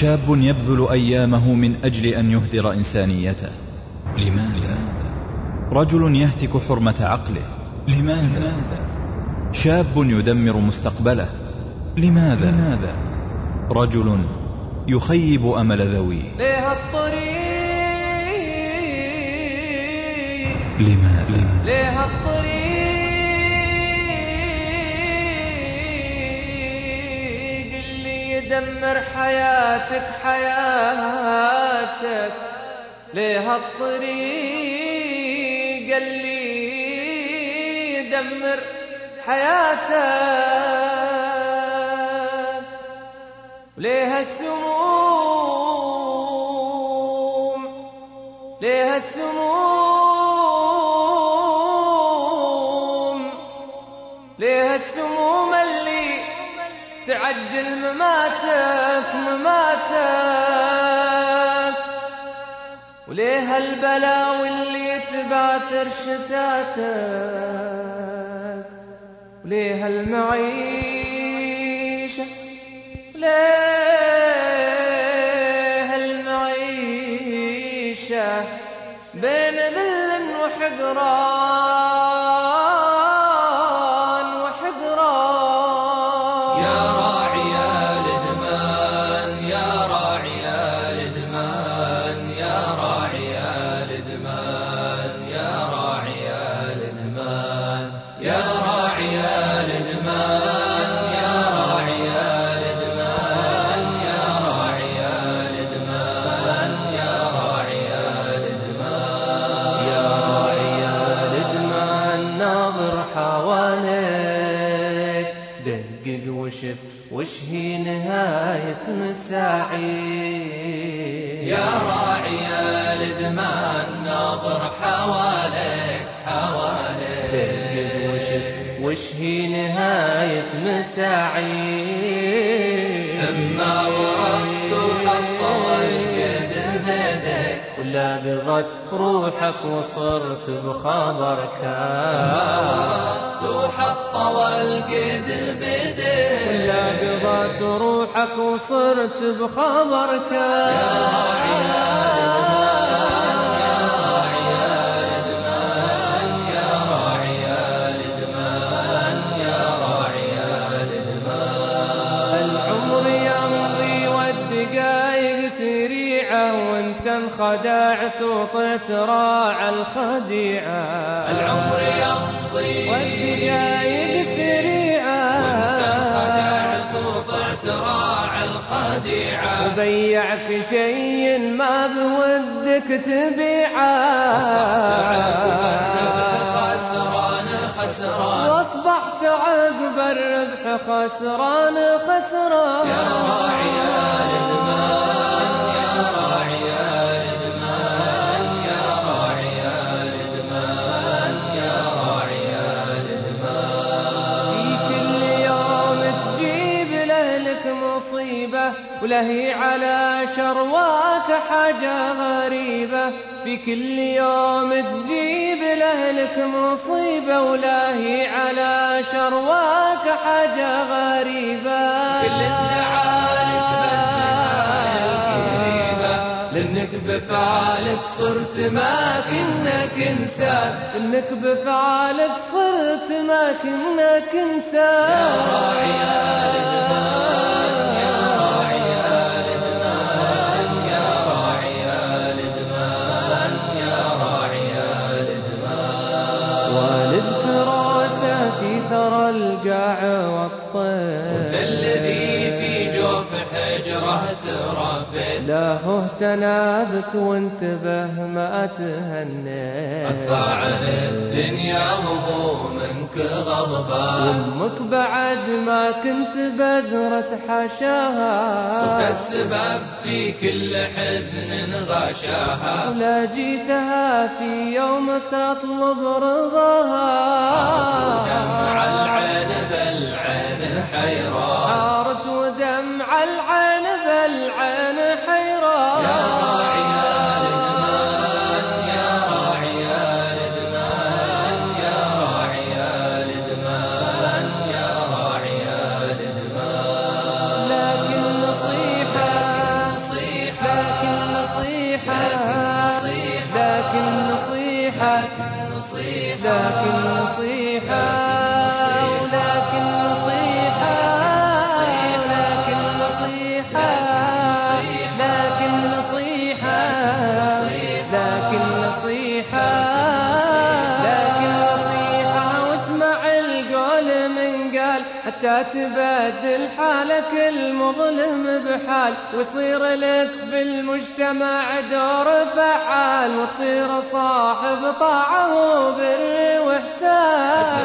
شاب يبذل أيامه من أجل أن يهدر إنسانيته لماذا؟ رجل يهتك حرمة عقله لماذا؟ شاب يدمر مستقبله لماذا؟ لماذا؟ رجل يخيب أمل ذويه ليه الطريق لماذا؟ ليه الطريق يدمر حياتك حياتك. ليه الطريق اللي يدمر حياتك؟ ليه السموم ليه السموم عجل مماتك مماتك. وليه البلا واللي تبعثر شتاتك وليه المعيشة وليه المعيشة بين ذل وحقرات يا راعي يا راعي يا راعي يا راعي يا راعي ناظر حواليك. وشف وش هي نهاية مساعيك يا راعي الادمان ناظر حواليك. كانت مساعي أما وردت حق والجد بدك ولا بضت روحك وصرت بخبرك. وردت حق والجد بدك ولا بضت روحك وصرت بخبرك. يا راعي وانت انخدعت وطعت راع الخديعة. العمر يمضي. والدقايق سريعة خدعت وطعت راع الخديعة. وبيعك شيء ما بودك تبيعه. خسران خسران. وأصبحت عقب الربح خسران خسران. يا راعي ولهي على شرواك حاجة غريبة. في كل يوم تجيب لأهلك مصيبة ولهي على شرواك حاجة غريبة. كل لأنك بفعالك صرت ما كنك انسان انك بفعالك صرت ما كنك انسان يا راعي والضفدع والطير. تربت لا هو تنابك وانتبه ما تهنيت عن الدنيا وهو منك غضبان وامك بعد ما كنت بذرة صرت حشاها. السبب في كل حزن غشاها. ولا جيتها في يوم تطلب رضاها. دمع العين بالعين حيران. عارت ودمع العين حتى تبدل حالك المظلم بحال ويصير لك بالمجتمع دور فعال وتصير صاحب طاعة وبر وإحسان.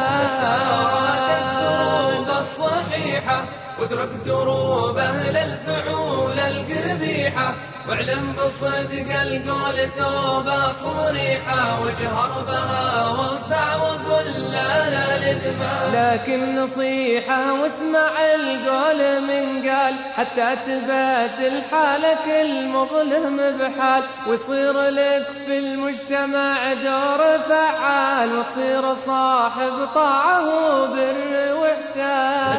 واترك دروب أهل الفعول القبيحة. واعلم بصدق القول توبة صريحة. واجهر بها واصدع وقل لا لا لذمة لكن نصيحة واسمع القول من قال. حتى تبدل حالك المظلم بحال. ويصير لك في المجتمع دور فعال. وتصير صاحب طاعة وبر وإحسان.